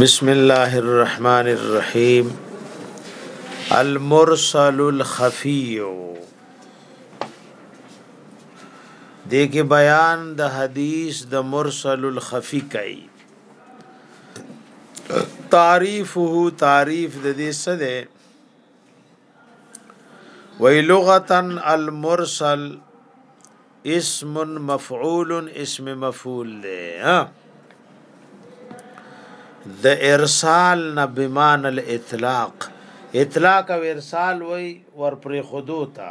بسم الله الرحمن الرحيم المرسل الخفي دغه بیان د حدیث د مرسل الخفي کوي تعریفه تعریف د دې څه دی وی لغتا المرسل اسم مفعول اسم مفعول دی ها د ارسال نه بمان الاطلاق اطلاق او ارسال وی ور پر خودو ته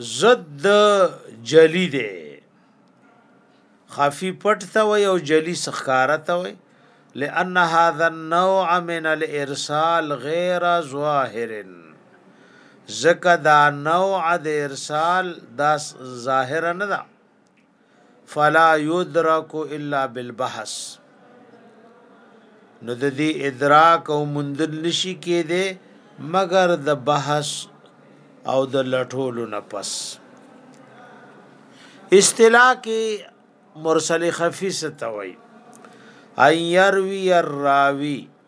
ضد جلی دی خفي پټ ته وي او جلی سخکاره ته وي لأن هذا النوع من الارسال غیر ظاهر زکه دا نوع د ارسال دا ظاهر نه ده فلا يدرك الا بالبحث نو د دې ادراک او مندل نشي کېده مگر د بحث او د لټولو نه پس اصطلاح کې مرسل خفي ستوي ايروي الراوي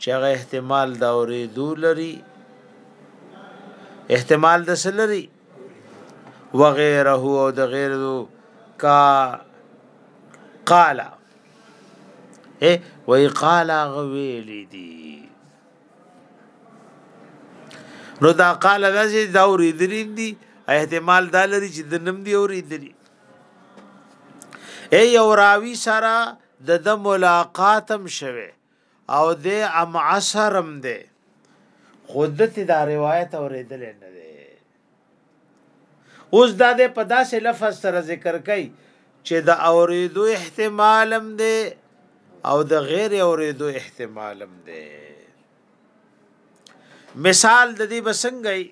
چې هغه احتمال دا اوریدو لري احتمال د سلري وغيره او د غیر کا قال اے وی قال غویلی دی نو دا قال دا چې دا اوریدلی دی احتمال دا لري چې د نم دی اوریدلی اے یو راوی سره د د ملاقاتم شوه او د ام عصرم ده خودت دا روایت اوریدل نه ده اوس دا د په داسې لفظ سره ذکر کوي چې د اوریدو احتمالم ده او د غیر اوریدو احتمالم ده مثال د دې بسنګي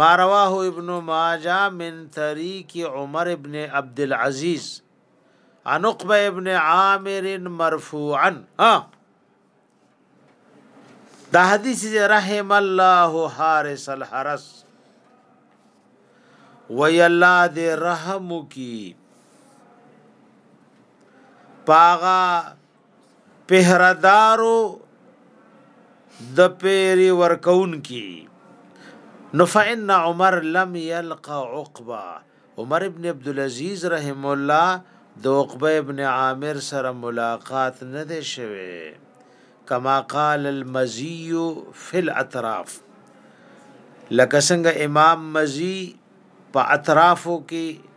ما رواه ابن ماجه من طریق عمر ابن عبد العزيز عن عقبه ابن عامر مرفوعا ها دا حدیث رحم الله حارس الحرس وی الله دې رحم کی پاغا پهردارو د پیری ورکون کی نو فإن عمر لم يلقى عقبه عمر ابن عبد العزيز رحم الله د عقبه ابن عامر سره ملاقات نه دی شوی کما قال المزي في الاطراف لکه څنګه امام مزي په اطرافو کې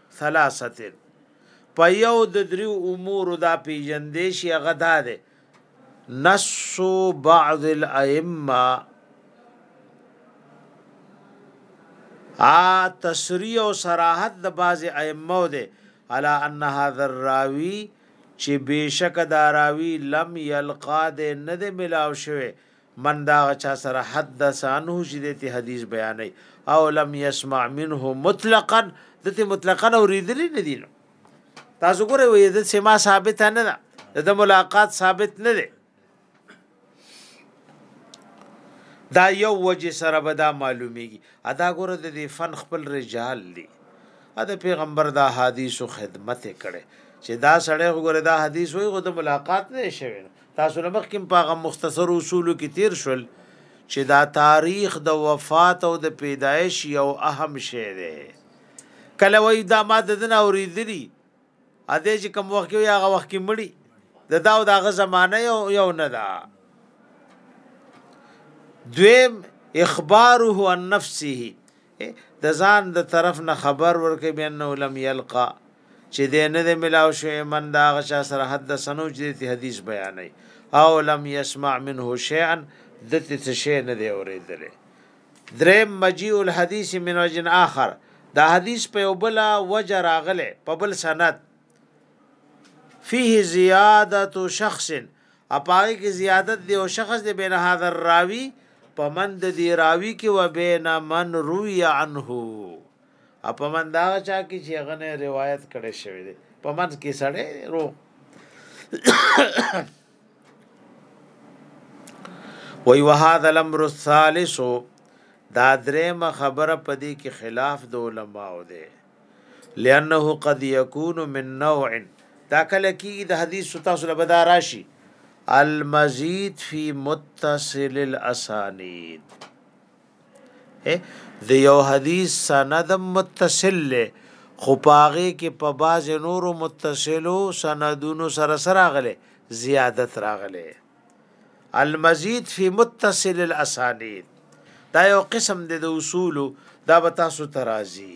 ثلاثه په یو د دریو امور دا پیجندې شي هغه دا ده نص بعض الائمه ا تسریع او صراحت د بعض ائمه ده على ان هذا الراوي چې بشک دا راوي لم يلقا ده نه ملاو شوه من دا چا سره حدث عنه چې دې حدیث بیانې او لم يسمع منه مطلقا دته مطلقا اوریدلې نه دي تاسو ګورئ وې د سما ثابت نه ده د ملاقات ثابت نه ده دا یو وجه سره به دا معلومیږي ادا ګوره د دې فن خپل رجال دي دا پیغمبر دا حدیث خدمت کړي چې دا سړی وګوره دا حدیث وي غو د ملاقات نه شوی تاسو له مخکې هم په هغه مختصرو اصولو کې تېر شول چې دا تاریخ د وفات او د پیدایش یو اهم شی دی کله وایي دا ما د ده نه اورېدلي ا دې چې کوم وخت کې وي هغه وخت کې مړي د دا او د هغه زمانه یو یو نه ده دویم اخباره عن نفسه د ځان د طرف نه خبر ورکې بیا نو لم یلقا چې دې نه دې ملاو شوې من دا غشا سره حد سنو چې دې حدیث بیانې او لم يسمع منه شيئا دته څه شي نه دی اورېدلې درې مجيء الحديث من وجه اخر دا حدیث په یو بل وجه راغله په بل سند فيه زياده شخص اپاره کې زیادت دی او شخص دی بین هذا الراوی پمند دی راوی کې و بین من روی عنه په من دا چا کې چې هغه نه روایت کړي شوی دی په من کې سړی رو وی وهذا الامر الثالث دا درېم خبره پدې کې خلاف د علماو دی لانه قد يكون من نوع دا کله کې د حدیث تاسو له بدا راشي المزید فی متصل الاسانید د یو حدیث سند متصل له خو پاغه کې په باز نور متصلو سندونو سره سره غله زیادت راغله المزید فی متصل الاسانید دا یو قسم د اصول دا به تاسو ترازی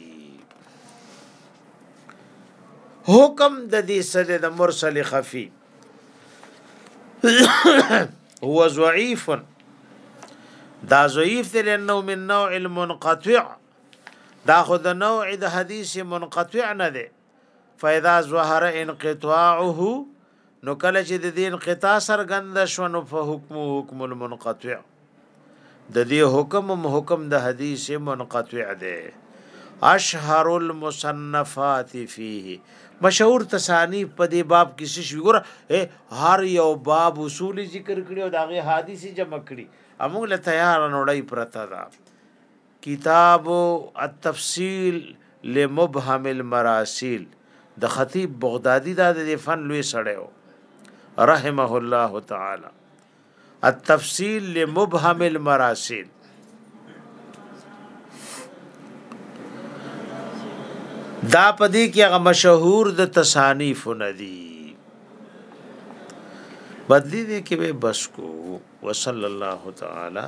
حکم د دې سره د مرسل خفیف هو ضعيف دا ضعيف دی لانه من نوع المنقطع دا خو د نوع د حدیث منقطع نه دی فاذا ظهر انقطاعه نو کله چې د دین قطع سرګند شو نو په حکم حکم المنقطع د دې حکم هم حکم د حدیث منقطع دی اشهر المصنفات فيه مشهور تصانیف په دې باب کې څه شي ګور هر یو باب اصول ذکر کړي او داغه حدیث جمع کړي اموږ له تیار نوړی پرتا دا کتاب التفصیل لمبهم المراسیل د خطیب بغدادي دا د فن لوی سړیو رحمه الله تعالی التفصيل لمبهم المراسيل دا پدې کې هغه مشهور د تصانیف ندي بدلی دې کې به بس کو وصلی الله تعالی